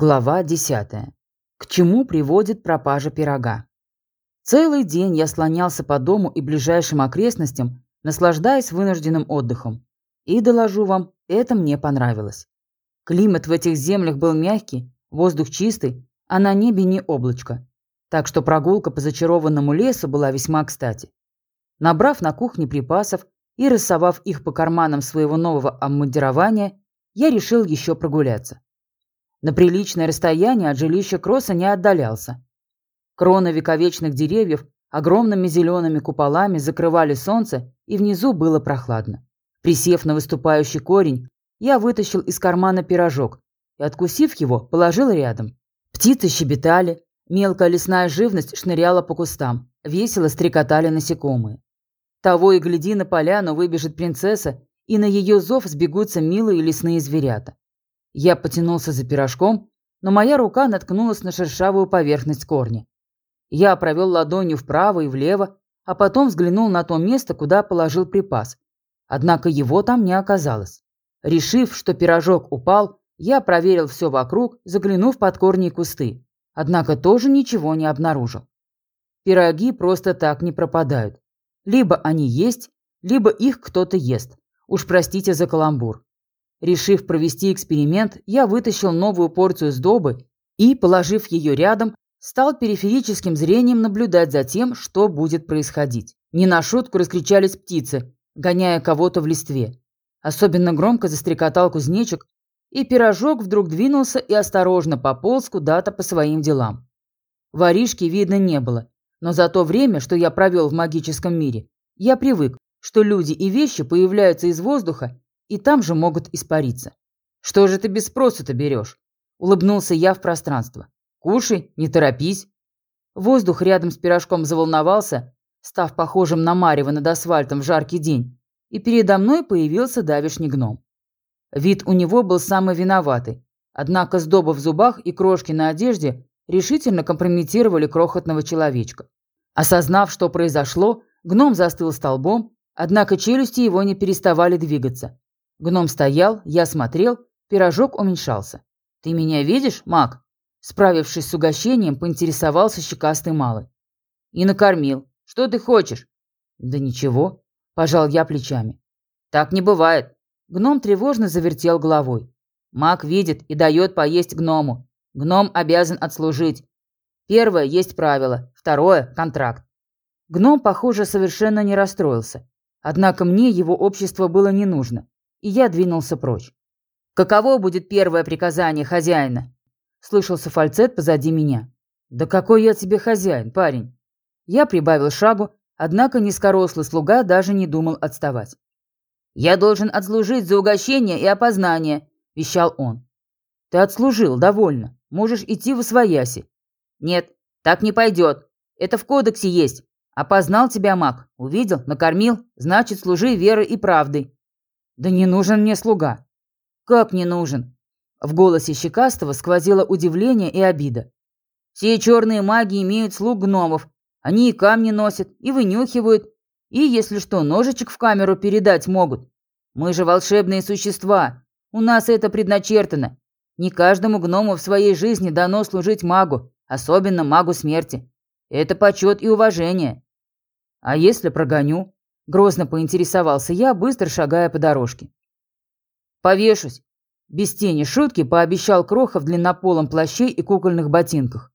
Глава 10. К чему приводит пропажа пирога? Целый день я слонялся по дому и ближайшим окрестностям, наслаждаясь вынужденным отдыхом. И, доложу вам, это мне понравилось. Климат в этих землях был мягкий, воздух чистый, а на небе не облачко. Так что прогулка по зачарованному лесу была весьма кстати. Набрав на кухне припасов и рассовав их по карманам своего нового обмундирования, я решил еще прогуляться. На приличное расстояние от жилища Кросса не отдалялся. Кроны вековечных деревьев огромными зелеными куполами закрывали солнце, и внизу было прохладно. Присев на выступающий корень, я вытащил из кармана пирожок и, откусив его, положил рядом. Птицы щебетали, мелкая лесная живность шныряла по кустам, весело стрекотали насекомые. Того и гляди, на поляну выбежит принцесса, и на ее зов сбегутся милые лесные зверята. Я потянулся за пирожком, но моя рука наткнулась на шершавую поверхность корня. Я провел ладонью вправо и влево, а потом взглянул на то место, куда положил припас. Однако его там не оказалось. Решив, что пирожок упал, я проверил все вокруг, заглянув под корни и кусты. Однако тоже ничего не обнаружил. Пироги просто так не пропадают. Либо они есть, либо их кто-то ест. Уж простите за каламбур. Решив провести эксперимент, я вытащил новую порцию сдобы и, положив ее рядом, стал периферическим зрением наблюдать за тем, что будет происходить. Не на шутку раскричались птицы, гоняя кого-то в листве. Особенно громко застрекотал кузнечик, и пирожок вдруг двинулся и осторожно пополз куда-то по своим делам. Воришки видно не было, но за то время, что я провел в магическом мире, я привык, что люди и вещи появляются из воздуха и там же могут испариться. Что же ты без спросу-то берешь? Улыбнулся я в пространство. Кушай, не торопись. Воздух рядом с пирожком заволновался, став похожим на марево над асфальтом в жаркий день, и передо мной появился давишний гном. Вид у него был самый виноватый, однако сдоба в зубах и крошки на одежде решительно компрометировали крохотного человечка. Осознав, что произошло, гном застыл столбом, однако челюсти его не переставали двигаться, Гном стоял, я смотрел, пирожок уменьшался. «Ты меня видишь, маг?» Справившись с угощением, поинтересовался щекастый малый. «И накормил. Что ты хочешь?» «Да ничего», – пожал я плечами. «Так не бывает». Гном тревожно завертел головой. Маг видит и дает поесть гному. Гном обязан отслужить. Первое есть правило, второе – контракт. Гном, похоже, совершенно не расстроился. Однако мне его общество было не нужно и я двинулся прочь. «Каково будет первое приказание хозяина?» Слышался фальцет позади меня. «Да какой я тебе хозяин, парень?» Я прибавил шагу, однако низкорослый слуга даже не думал отставать. «Я должен отслужить за угощение и опознание», – вещал он. «Ты отслужил, довольно. Можешь идти в освояси». «Нет, так не пойдет. Это в кодексе есть. Опознал тебя маг, увидел, накормил, значит, служи верой и правдой. «Да не нужен мне слуга». «Как не нужен?» В голосе Щекастого сквозило удивление и обида. «Все черные маги имеют слуг гномов. Они и камни носят, и вынюхивают, и, если что, ножичек в камеру передать могут. Мы же волшебные существа. У нас это предначертано. Не каждому гному в своей жизни дано служить магу, особенно магу смерти. Это почет и уважение. А если прогоню? Грозно поинтересовался я, быстро шагая по дорожке. «Повешусь!» Без тени шутки пообещал Кроха в длиннополом плаще и кукольных ботинках.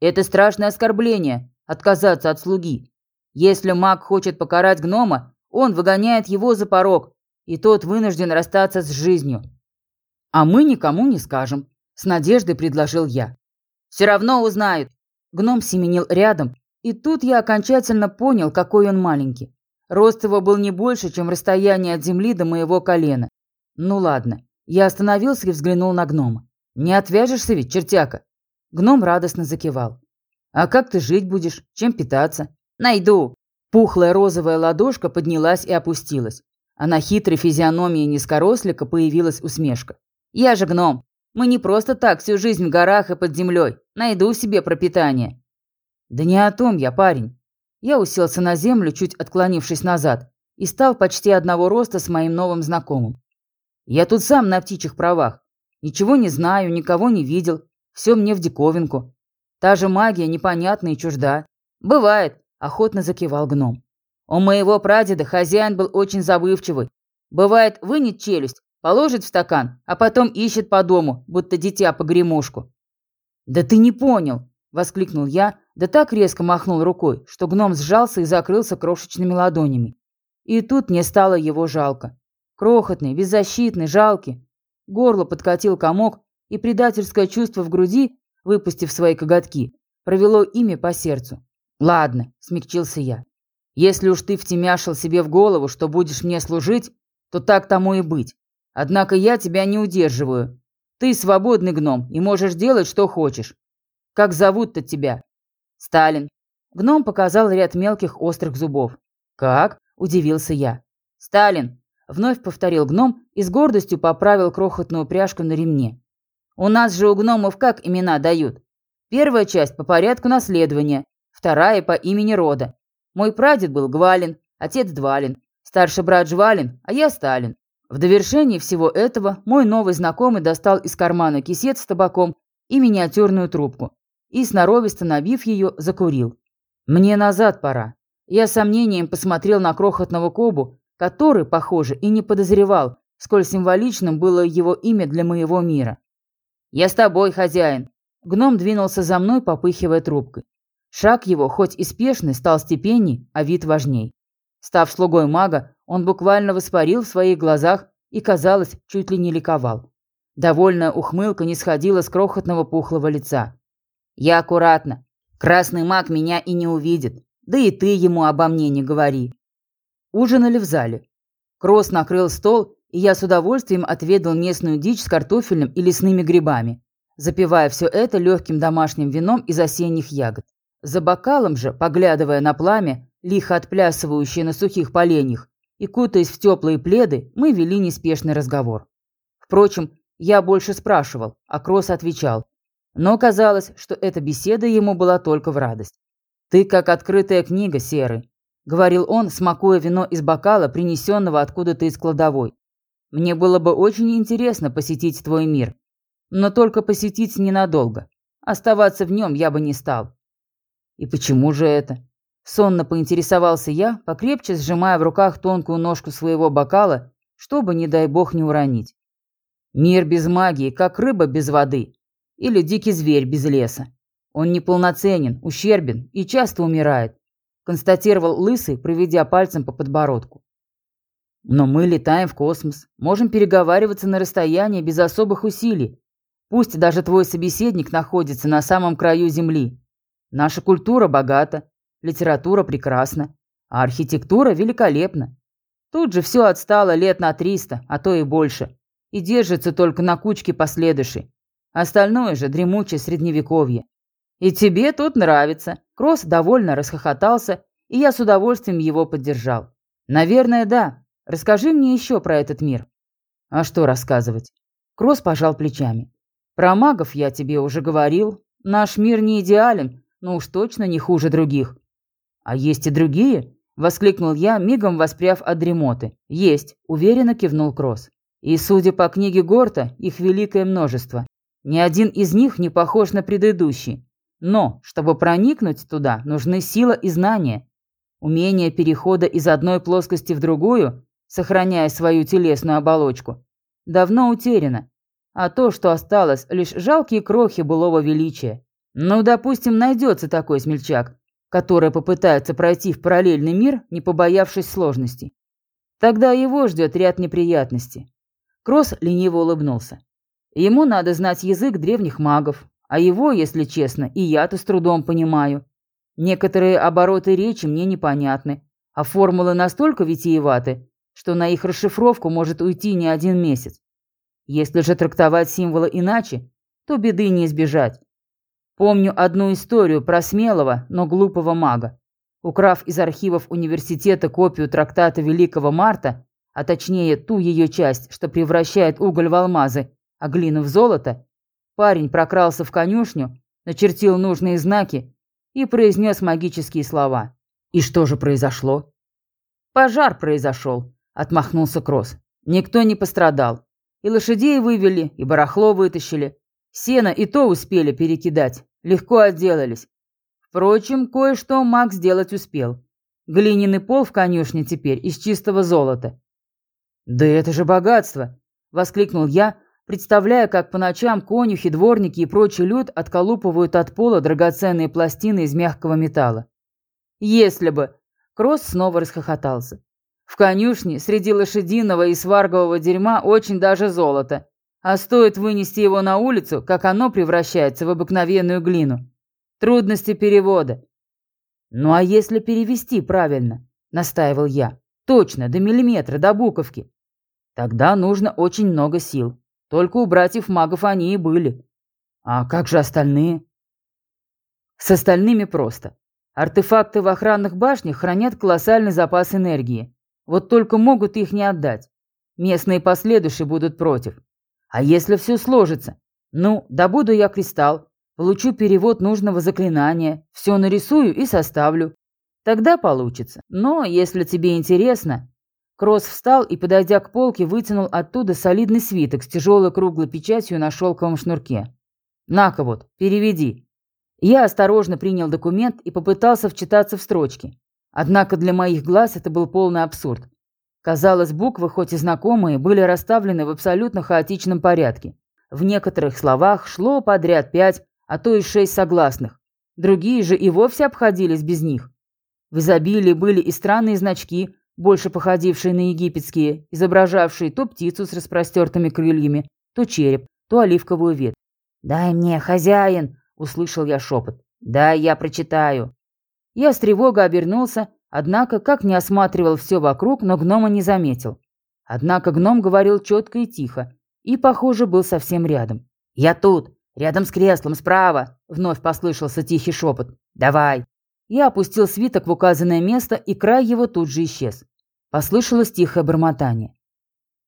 «Это страшное оскорбление – отказаться от слуги. Если маг хочет покарать гнома, он выгоняет его за порог, и тот вынужден расстаться с жизнью». «А мы никому не скажем», – с надеждой предложил я. «Все равно узнают». Гном семенил рядом, и тут я окончательно понял, какой он маленький. Рост его был не больше, чем расстояние от земли до моего колена. Ну ладно. Я остановился и взглянул на гнома. «Не отвяжешься ведь, чертяка?» Гном радостно закивал. «А как ты жить будешь? Чем питаться?» «Найду!» Пухлая розовая ладошка поднялась и опустилась, а на хитрой физиономии низкорослика появилась усмешка. «Я же гном. Мы не просто так всю жизнь в горах и под землей. Найду себе пропитание». «Да не о том я, парень. Я уселся на землю, чуть отклонившись назад, и стал почти одного роста с моим новым знакомым. Я тут сам на птичьих правах. Ничего не знаю, никого не видел, Все мне в диковинку. Та же магия непонятна и чужда. Бывает, охотно закивал гном. У моего прадеда хозяин был очень забывчивый. Бывает, вынет челюсть, положит в стакан, а потом ищет по дому, будто дитя по. «Да ты не понял!» – воскликнул я, да так резко махнул рукой, что гном сжался и закрылся крошечными ладонями. И тут мне стало его жалко. Крохотный, беззащитный, жалкий. Горло подкатил комок, и предательское чувство в груди, выпустив свои коготки, провело ими по сердцу. «Ладно», – смягчился я. Если уж ты втемяшил себе в голову, что будешь мне служить, то так тому и быть. Однако я тебя не удерживаю. Ты свободный гном и можешь делать, что хочешь. Как зовут-то тебя? Сталин. Гном показал ряд мелких острых зубов. Как? Удивился я. Сталин. Вновь повторил гном и с гордостью поправил крохотную пряжку на ремне. У нас же у гномов как имена дают? Первая часть по порядку наследования, вторая по имени рода, мой прадед был Гвалин, отец Двалин, старший брат Жвалин, а я Сталин. В довершении всего этого мой новый знакомый достал из кармана кисет с табаком и миниатюрную трубку и, сноровисто набив ее, закурил. «Мне назад пора». Я сомнением посмотрел на крохотного Кобу, который, похоже, и не подозревал, сколь символичным было его имя для моего мира. «Я с тобой, хозяин!» Гном двинулся за мной, попыхивая трубкой. Шаг его, хоть и спешный, стал степенней, а вид важней. Став слугой мага, он буквально воспарил в своих глазах и, казалось, чуть ли не ликовал. Довольная ухмылка не сходила с крохотного пухлого лица. «Я аккуратно. Красный маг меня и не увидит. Да и ты ему обо мне не говори». Ужинали в зале. Кросс накрыл стол, и я с удовольствием отведал местную дичь с картофелем и лесными грибами, запивая все это легким домашним вином из осенних ягод. За бокалом же, поглядывая на пламя, лихо отплясывающее на сухих поленьях, и кутаясь в теплые пледы, мы вели неспешный разговор. Впрочем, я больше спрашивал, а Кросс отвечал. Но казалось, что эта беседа ему была только в радость. «Ты как открытая книга, Серый», — говорил он, смакуя вино из бокала, принесенного откуда-то из кладовой. «Мне было бы очень интересно посетить твой мир, но только посетить ненадолго. Оставаться в нем я бы не стал. И почему же это? Сонно поинтересовался я, покрепче сжимая в руках тонкую ножку своего бокала, чтобы, не дай бог, не уронить. Мир без магии, как рыба без воды. Или дикий зверь без леса. Он неполноценен, ущербен и часто умирает, констатировал Лысый, проведя пальцем по подбородку. Но мы летаем в космос, можем переговариваться на расстоянии без особых усилий. Пусть даже твой собеседник находится на самом краю Земли. Наша культура богата, литература прекрасна, а архитектура великолепна. Тут же все отстало лет на триста, а то и больше, и держится только на кучке последующей. Остальное же дремучее средневековье. И тебе тут нравится. Кросс довольно расхохотался, и я с удовольствием его поддержал. Наверное, да. Расскажи мне еще про этот мир. А что рассказывать? Кросс пожал плечами. Про магов я тебе уже говорил. Наш мир не идеален, но уж точно не хуже других. А есть и другие? Воскликнул я, мигом воспряв от дремоты. Есть, уверенно кивнул Кросс. И, судя по книге Горта, их великое множество. Ни один из них не похож на предыдущий. Но, чтобы проникнуть туда, нужны сила и знания. Умение перехода из одной плоскости в другую, сохраняя свою телесную оболочку, давно утеряно. А то, что осталось, лишь жалкие крохи былого величия. Ну, допустим, найдется такой смельчак, который попытается пройти в параллельный мир, не побоявшись сложностей. Тогда его ждет ряд неприятностей. Кросс лениво улыбнулся. Ему надо знать язык древних магов, а его, если честно, и я-то с трудом понимаю. Некоторые обороты речи мне непонятны, а формулы настолько витиеваты, что на их расшифровку может уйти не один месяц. Если же трактовать символы иначе, то беды не избежать. Помню одну историю про смелого, но глупого мага. Украв из архивов университета копию трактата Великого Марта, а точнее ту ее часть, что превращает уголь в алмазы, а глину в золото, парень прокрался в конюшню, начертил нужные знаки и произнес магические слова. И что же произошло? Пожар произошел, отмахнулся Кросс. Никто не пострадал. И лошадей вывели, и барахло вытащили. Сено и то успели перекидать, легко отделались. Впрочем, кое-что маг сделать успел. Глиняный пол в конюшне теперь из чистого золота. «Да это же богатство!» — воскликнул я, представляя, как по ночам конюхи, дворники и прочий люд отколупывают от пола драгоценные пластины из мягкого металла. «Если бы!» — Кросс снова расхохотался. «В конюшне среди лошадиного и сваргового дерьма очень даже золото, а стоит вынести его на улицу, как оно превращается в обыкновенную глину. Трудности перевода». «Ну а если перевести правильно?» — настаивал я. «Точно, до миллиметра, до буковки. Тогда нужно очень много сил. Только у братьев-магов они и были. А как же остальные? С остальными просто. Артефакты в охранных башнях хранят колоссальный запас энергии. Вот только могут их не отдать. Местные последующие будут против. А если все сложится? Ну, добуду я кристалл, получу перевод нужного заклинания, все нарисую и составлю. Тогда получится. Но, если тебе интересно, Кросс встал и, подойдя к полке, вытянул оттуда солидный свиток с тяжелой круглой печатью на шелковом шнурке. «На-ка вот, переведи». Я осторожно принял документ и попытался вчитаться в строчки. Однако для моих глаз это был полный абсурд. Казалось, буквы, хоть и знакомые, были расставлены в абсолютно хаотичном порядке. В некоторых словах шло подряд пять, а то и шесть согласных. Другие же и вовсе обходились без них. В изобилии были и странные значки, больше походившие на египетские, изображавшие то птицу с распростертыми крыльями, то череп, то оливковую ветвь. «Дай мне, хозяин!» — услышал я шепот. «Дай я прочитаю». Я с тревогой обернулся, однако, как не осматривал все вокруг, но гнома не заметил. Однако гном говорил четко и тихо, и, похоже, был совсем рядом. «Я тут, рядом с креслом, справа!» — вновь послышался тихий шепот. «Давай!» Я опустил свиток в указанное место, и край его тут же исчез. Послышалось тихое бормотание.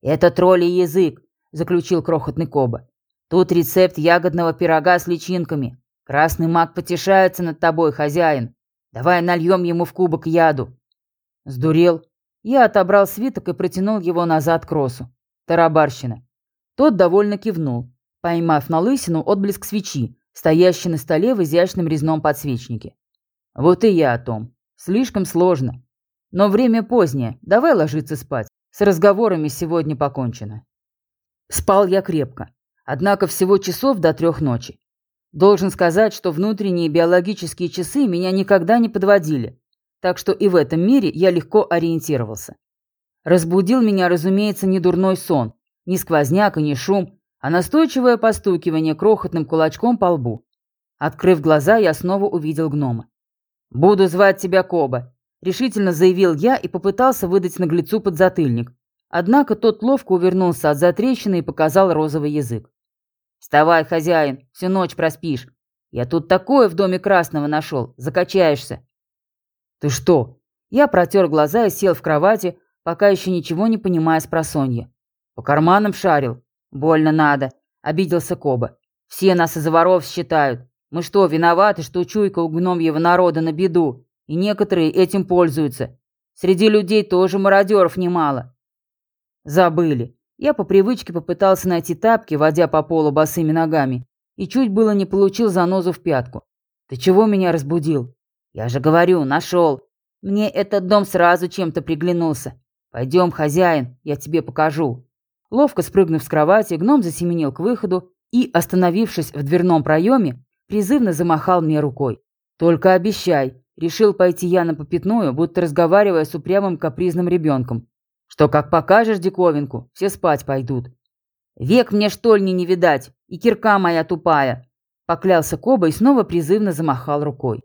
«Это троллей язык», — заключил крохотный Коба. «Тут рецепт ягодного пирога с личинками. Красный маг потешается над тобой, хозяин. Давай нальем ему в кубок яду». Сдурел. Я отобрал свиток и протянул его назад к Росу. Тарабарщина. Тот довольно кивнул, поймав на лысину отблеск свечи, стоящей на столе в изящном резном подсвечнике. Вот и я о том. Слишком сложно. Но время позднее, давай ложиться спать. С разговорами сегодня покончено. Спал я крепко. Однако всего часов до трех ночи. Должен сказать, что внутренние биологические часы меня никогда не подводили, так что и в этом мире я легко ориентировался. Разбудил меня, разумеется, не дурной сон, ни сквозняк и ни шум, а настойчивое постукивание крохотным кулачком по лбу. Открыв глаза, я снова увидел гнома. «Буду звать тебя Коба», — решительно заявил я и попытался выдать наглецу подзатыльник. Однако тот ловко увернулся от затрещины и показал розовый язык. «Вставай, хозяин, всю ночь проспишь. Я тут такое в доме Красного нашел, закачаешься». «Ты что?» Я протер глаза и сел в кровати, пока еще ничего не понимая с просонья. «По карманам шарил. Больно надо», — обиделся Коба. «Все нас из воров считают. Мы что, виноваты, что чуйка у гномьего народа на беду, и некоторые этим пользуются? Среди людей тоже мародеров немало. Забыли. Я по привычке попытался найти тапки, водя по полу босыми ногами, и чуть было не получил занозу в пятку. Ты чего меня разбудил? Я же говорю, нашел. Мне этот дом сразу чем-то приглянулся. Пойдем, хозяин, я тебе покажу. Ловко спрыгнув с кровати, гном засеменил к выходу и, остановившись в дверном проеме, призывно замахал мне рукой. «Только обещай!» Решил пойти я на попятную, будто разговаривая с упрямым капризным ребенком. «Что, как покажешь диковинку, все спать пойдут». «Век мне штольни не видать, и кирка моя тупая!» Поклялся Коба и снова призывно замахал рукой.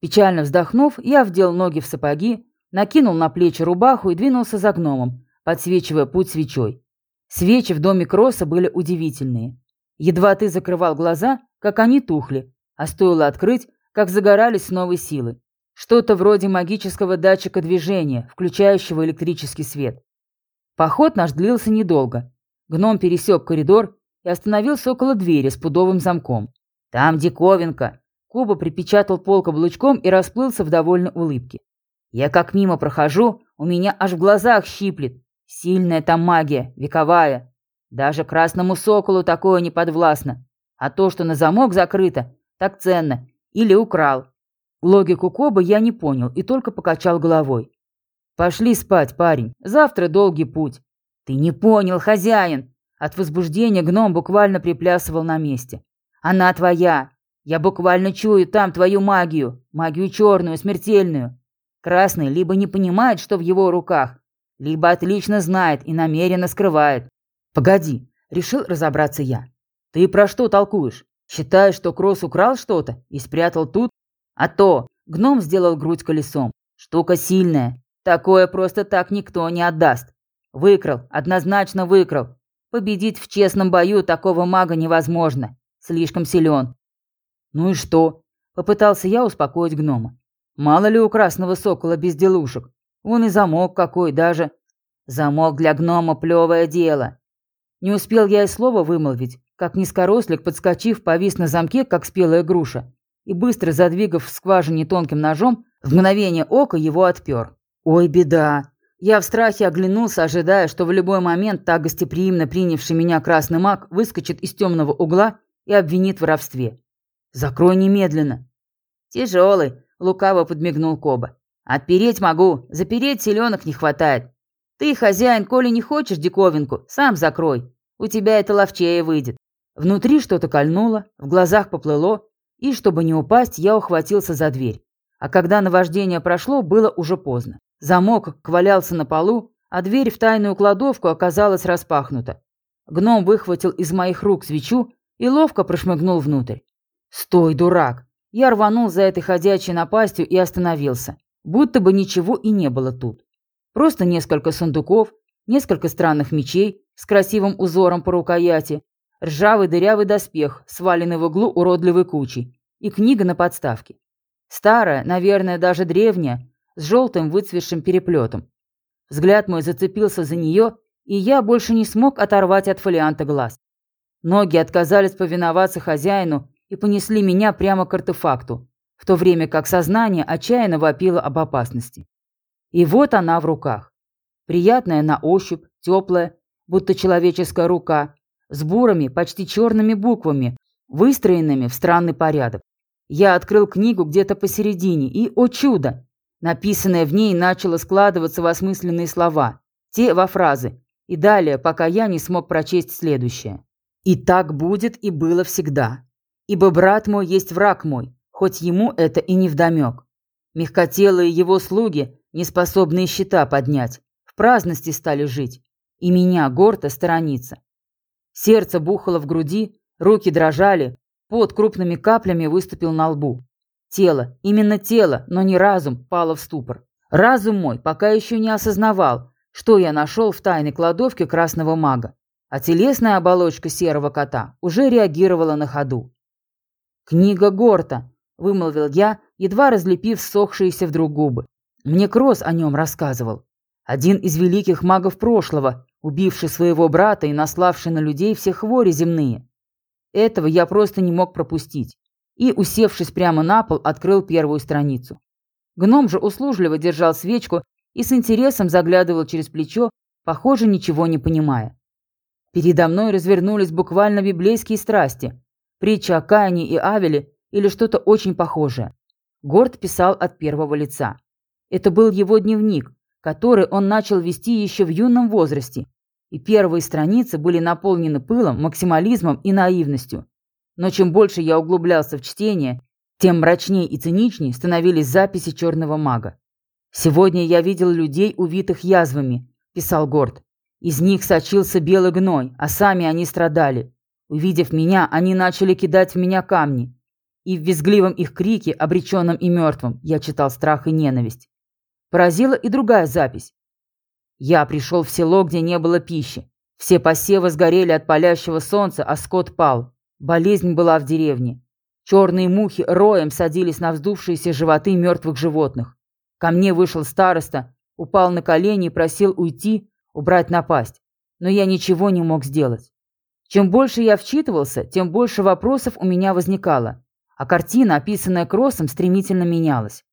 Печально вздохнув, я вдел ноги в сапоги, накинул на плечи рубаху и двинулся за гномом, подсвечивая путь свечой. Свечи в доме Кросса были удивительные. Едва ты закрывал глаза, как они тухли, а стоило открыть, как загорались с новой силы. Что-то вроде магического датчика движения, включающего электрический свет. Поход наш длился недолго. Гном пересек коридор и остановился около двери с пудовым замком. «Там диковинка!» Куба припечатал пол каблучком и расплылся в довольной улыбке. «Я как мимо прохожу, у меня аж в глазах щиплет. Сильная там магия, вековая. Даже красному соколу такое не подвластно. А то, что на замок закрыто, так ценно. Или украл. Логику Коба я не понял и только покачал головой. «Пошли спать, парень. Завтра долгий путь». «Ты не понял, хозяин!» От возбуждения гном буквально приплясывал на месте. «Она твоя. Я буквально чую там твою магию. Магию черную, смертельную. Красный либо не понимает, что в его руках, либо отлично знает и намеренно скрывает. Погоди, решил разобраться я. Ты про что толкуешь? Считаешь, что Кросс украл что-то и спрятал тут? А то, гном сделал грудь колесом. Штука сильная. Такое просто так никто не отдаст. Выкрал, однозначно выкрал. Победить в честном бою такого мага невозможно. Слишком силен. Ну и что? Попытался я успокоить гнома. Мало ли у красного сокола безделушек. Он и замок какой даже. Замок для гнома плевое дело. Не успел я и слова вымолвить, как низкорослик, подскочив, повис на замке, как спелая груша, и быстро задвигав в скважине тонким ножом, в мгновение ока его отпер. Ой, беда. Я в страхе оглянулся, ожидая, что в любой момент так гостеприимно принявший меня красный маг выскочит из темного угла и обвинит в воровстве. «Закрой немедленно!» «Тяжелый», — лукаво подмигнул Коба. «Отпереть могу, запереть селенок не хватает. Ты, хозяин, коли не хочешь диковинку, сам закрой. У тебя это ловчее выйдет». Внутри что-то кольнуло, в глазах поплыло, и, чтобы не упасть, я ухватился за дверь. А когда наваждение прошло, было уже поздно. Замок валялся на полу, а дверь в тайную кладовку оказалась распахнута. Гном выхватил из моих рук свечу и ловко прошмыгнул внутрь. «Стой, дурак!» Я рванул за этой ходячей напастью и остановился. Будто бы ничего и не было тут. Просто несколько сундуков, несколько странных мечей с красивым узором по рукояти, ржавый дырявый доспех, сваленный в углу уродливой кучей, и книга на подставке. Старая, наверное, даже древняя, с желтым выцветшим переплетом. Взгляд мой зацепился за нее, и я больше не смог оторвать от фолианта глаз. Ноги отказались повиноваться хозяину и понесли меня прямо к артефакту, в то время как сознание отчаянно вопило об опасности. И вот она в руках. Приятная на ощупь, теплая, будто человеческая рука, с бурыми, почти черными буквами, выстроенными в странный порядок. Я открыл книгу где-то посередине, и, о чудо, написанное в ней начало складываться в осмысленные слова, те во фразы, и далее, пока я не смог прочесть следующее. «И так будет и было всегда. Ибо брат мой есть враг мой, хоть ему это и не вдомек. Мягкотелые его слуги, не способные щита поднять, праздности стали жить, и меня гордо сторониться. Сердце бухало в груди, руки дрожали, пот крупными каплями выступил на лбу. Тело, именно тело, но не разум, пало в ступор. Разум мой пока еще не осознавал, что я нашел в тайной кладовке красного мага, а телесная оболочка серого кота уже реагировала на ходу. «Книга Горта», — вымолвил я, едва разлепив ссохшиеся вдруг губы. Мне Кросс о нем рассказывал. Один из великих магов прошлого, убивший своего брата и наславший на людей все хвори земные. Этого я просто не мог пропустить. И, усевшись прямо на пол, открыл первую страницу. Гном же услужливо держал свечку и с интересом заглядывал через плечо, похоже, ничего не понимая. Передо мной развернулись буквально библейские страсти. Притча о Каине и Авеле или что-то очень похожее. Горд писал от первого лица. Это был его дневник, который он начал вести еще в юном возрасте, и первые страницы были наполнены пылом, максимализмом и наивностью. Но чем больше я углублялся в чтение, тем мрачнее и циничнее становились записи черного мага. «Сегодня я видел людей, увитых язвами», – писал Горд. «Из них сочился белый гной, а сами они страдали. Увидев меня, они начали кидать в меня камни. И в визгливом их крике, обреченном и мертвом, я читал страх и ненависть. Поразила и другая запись. Я пришел в село, где не было пищи. Все посевы сгорели от палящего солнца, а скот пал. Болезнь была в деревне. Черные мухи роем садились на вздувшиеся животы мертвых животных. Ко мне вышел староста, упал на колени и просил уйти, убрать напасть. Но я ничего не мог сделать. Чем больше я вчитывался, тем больше вопросов у меня возникало, а картина, описанная Кроссом, стремительно менялась.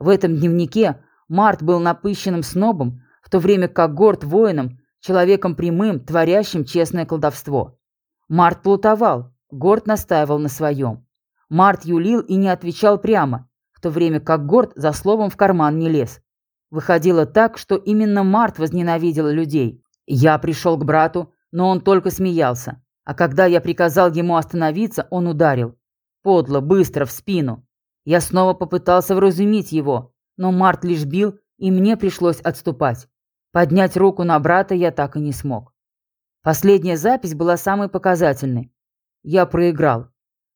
В этом дневнике Март был напыщенным снобом, в то время как Горд – воином, человеком прямым, творящим честное колдовство. Март плутовал, Горд настаивал на своем. Март юлил и не отвечал прямо, в то время как Горд за словом в карман не лез. Выходило так, что именно Март возненавидел людей. Я пришел к брату, но он только смеялся. А когда я приказал ему остановиться, он ударил. Подло, быстро, в спину. Я снова попытался вразумить его, но Март лишь бил, и мне пришлось отступать. Поднять руку на брата я так и не смог. Последняя запись была самой показательной. Я проиграл.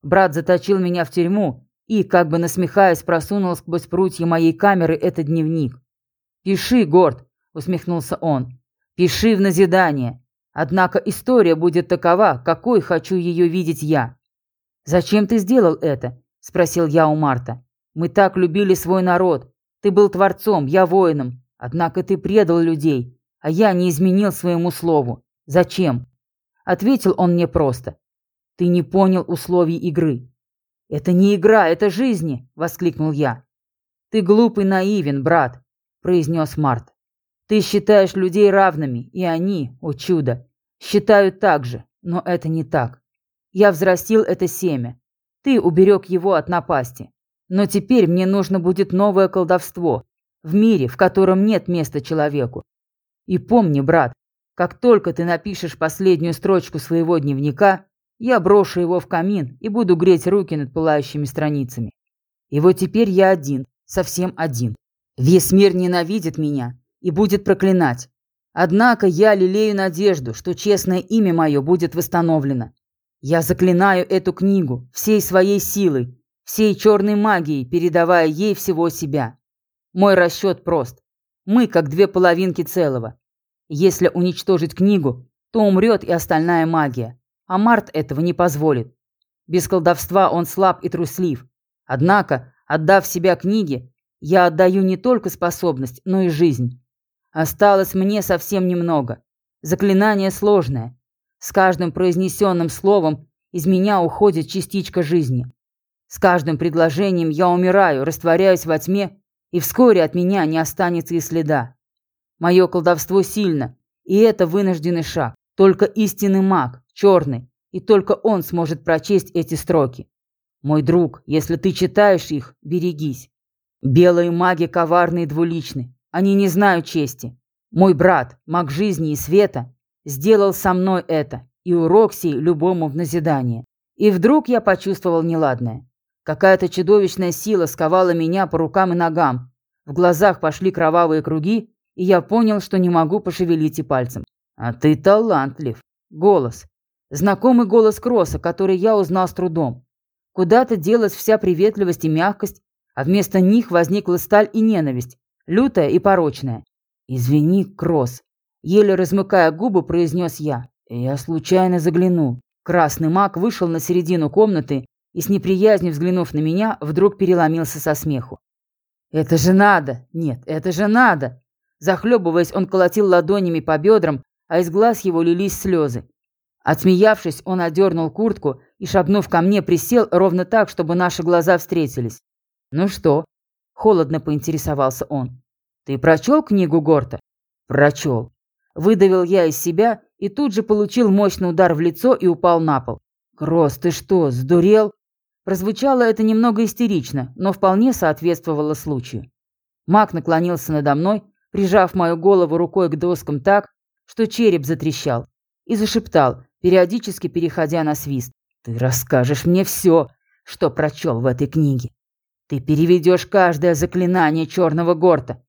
Брат заточил меня в тюрьму и, как бы насмехаясь, просунул сквозь прутья моей камеры этот дневник. «Пиши, Горд», — усмехнулся он. «Пиши в назидание. Однако история будет такова, какой хочу ее видеть я». «Зачем ты сделал это?» — спросил я у Марта. «Мы так любили свой народ. Ты был творцом, я воином. Однако ты предал людей, а я не изменил своему слову. Зачем?» Ответил он мне просто. «Ты не понял условий игры». «Это не игра, это жизни!» — воскликнул я. «Ты глупый наивен, брат произнес Март. Ты считаешь людей равными, и они, о чудо, считают так же, но это не так. Я взрастил это семя. Ты уберег его от напасти. Но теперь мне нужно будет новое колдовство в мире, в котором нет места человеку. И помни, брат, как только ты напишешь последнюю строчку своего дневника, я брошу его в камин и буду греть руки над пылающими страницами. И вот теперь я один, совсем один. Весь мир ненавидит меня и будет проклинать. Однако я лелею надежду, что честное имя мое будет восстановлено. Я заклинаю эту книгу всей своей силой, всей черной магией, передавая ей всего себя. Мой расчет прост. Мы как две половинки целого. Если уничтожить книгу, то умрет и остальная магия. А Март этого не позволит. Без колдовства он слаб и труслив. Однако, отдав себя книге, я отдаю не только способность, но и жизнь. Осталось мне совсем немного. Заклинание сложное. С каждым произнесенным словом из меня уходит частичка жизни. С каждым предложением я умираю, растворяюсь во тьме, и вскоре от меня не останется и следа. Мое колдовство сильно, и это вынужденный шаг. Только истинный маг, черный, и только он сможет прочесть эти строки. Мой друг, если ты читаешь их, берегись. Белые маги коварны и двуличны. Они не знают чести. Мой брат, маг жизни и света, сделал со мной это, и урок сей любому в назидание. И вдруг я почувствовал неладное. Какая-то чудовищная сила сковала меня по рукам и ногам. В глазах пошли кровавые круги, и я понял, что не могу пошевелить и пальцем. А ты талантлив. Голос. Знакомый голос Кросса, который я узнал с трудом. Куда-то делась вся приветливость и мягкость, а вместо них возникла сталь и ненависть, лютая и порочная. «Извини, Кросс», — еле размыкая губы, произнес я. Я случайно заглянул. Красный маг вышел на середину комнаты и, с неприязнью взглянув на меня, вдруг переломился со смеху. «Это же надо! Нет, это же надо!» Захлебываясь, он колотил ладонями по бедрам, а из глаз его лились слезы. Отсмеявшись, он одернул куртку и, шагнув ко мне, присел ровно так, чтобы наши глаза встретились. «Ну что?» – холодно поинтересовался он. «Ты прочел книгу Горта?» «Прочел». Выдавил я из себя и тут же получил мощный удар в лицо и упал на пол. «Кросс, ты что, сдурел?» Прозвучало это немного истерично, но вполне соответствовало случаю. Маг наклонился надо мной, прижав мою голову рукой к доскам так, что череп затрещал, и зашептал, периодически переходя на свист. «Ты расскажешь мне все, что прочел в этой книге. Ты переведешь каждое заклинание черного горта.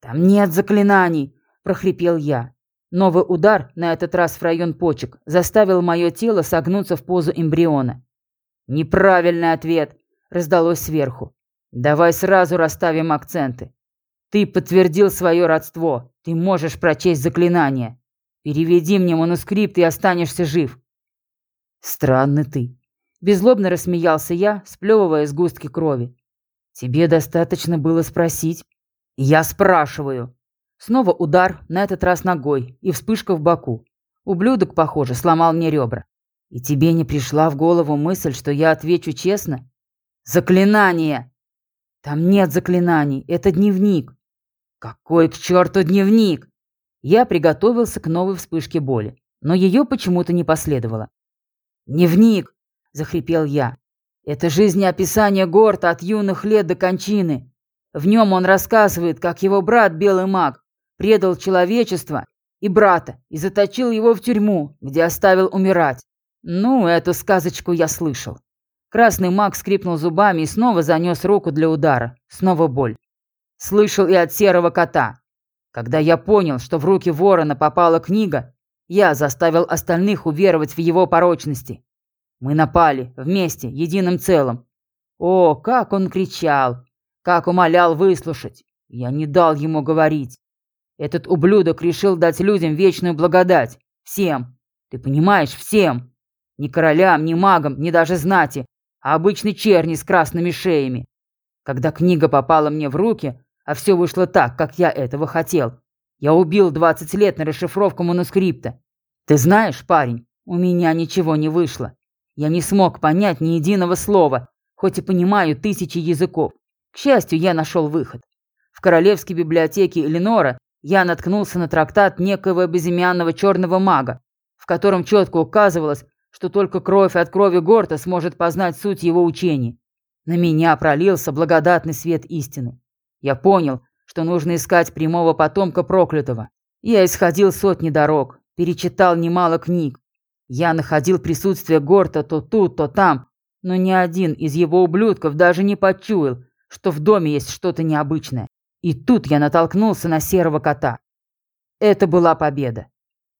Там нет заклинаний, прохрипел я. Новый удар, на этот раз в район почек, заставил мое тело согнуться в позу эмбриона. Неправильный ответ, раздалось сверху. Давай сразу расставим акценты. Ты подтвердил свое родство. Ты можешь прочесть заклинание. Переведи мне манускрипт и останешься жив. Странный ты. Беззлобно рассмеялся я, сплевывая сгустки крови. «Тебе достаточно было спросить?» «Я спрашиваю!» Снова удар, на этот раз ногой, и вспышка в боку. Ублюдок, похоже, сломал мне ребра. «И тебе не пришла в голову мысль, что я отвечу честно?» «Заклинание!» «Там нет заклинаний, это дневник». «Какой к черту дневник?» Я приготовился к новой вспышке боли, но ее почему-то не последовало. «Дневник!» захрипел я. «Это жизнеописание Горта от юных лет до кончины. В нем он рассказывает, как его брат, белый маг, предал человечество и брата и заточил его в тюрьму, где оставил умирать. Ну, эту сказочку я слышал. Красный маг скрипнул зубами и снова занес руку для удара. Снова боль. Слышал и от серого кота. Когда я понял, что в руки ворона попала книга, я заставил остальных уверовать в его порочности. Мы напали, вместе, единым целым. О, как он кричал! Как умолял выслушать! Я не дал ему говорить. Этот ублюдок решил дать людям вечную благодать. Всем. Ты понимаешь, всем. Ни королям, ни магам, ни даже знати, а обычной черни с красными шеями. Когда книга попала мне в руки, а все вышло так, как я этого хотел, я убил 20 лет на расшифровку манускрипта. Ты знаешь, парень, у меня ничего не вышло. Я не смог понять ни единого слова, хоть и понимаю тысячи языков. К счастью, я нашел выход. В королевской библиотеке Эленора я наткнулся на трактат некоего безымянного черного мага, в котором четко указывалось, что только кровь от крови Горта сможет познать суть его учений. На меня пролился благодатный свет истины. Я понял, что нужно искать прямого потомка проклятого. Я исходил сотни дорог, перечитал немало книг, я находил присутствие Горта то тут, то там, но ни один из его ублюдков даже не почуял, что в доме есть что-то необычное. И тут я натолкнулся на серого кота. Это была победа.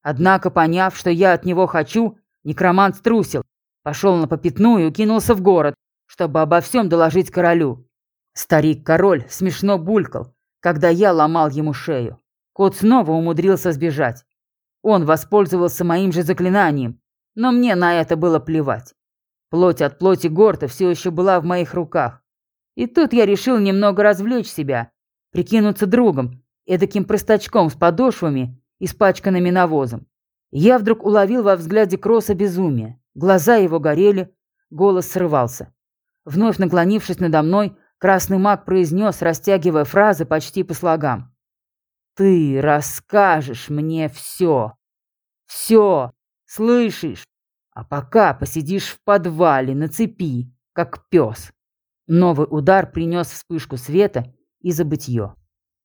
Однако, поняв, что я от него хочу, некромант струсил, пошел на попятную и кинулся в город, чтобы обо всем доложить королю. Старик-король смешно булькал, когда я ломал ему шею. Кот снова умудрился сбежать. Он воспользовался моим же заклинанием, но мне на это было плевать. Плоть от плоти Горта все еще была в моих руках. И тут я решил немного развлечь себя, прикинуться другом, эдаким простачком с подошвами, испачканными навозом. Я вдруг уловил во взгляде Кросса безумие. Глаза его горели, голос срывался. Вновь наклонившись надо мной, красный маг произнес, растягивая фразы почти по слогам. Ты расскажешь мне все. Все. Слышишь? А пока посидишь в подвале на цепи, как пес. Новый удар принес вспышку света и забытье.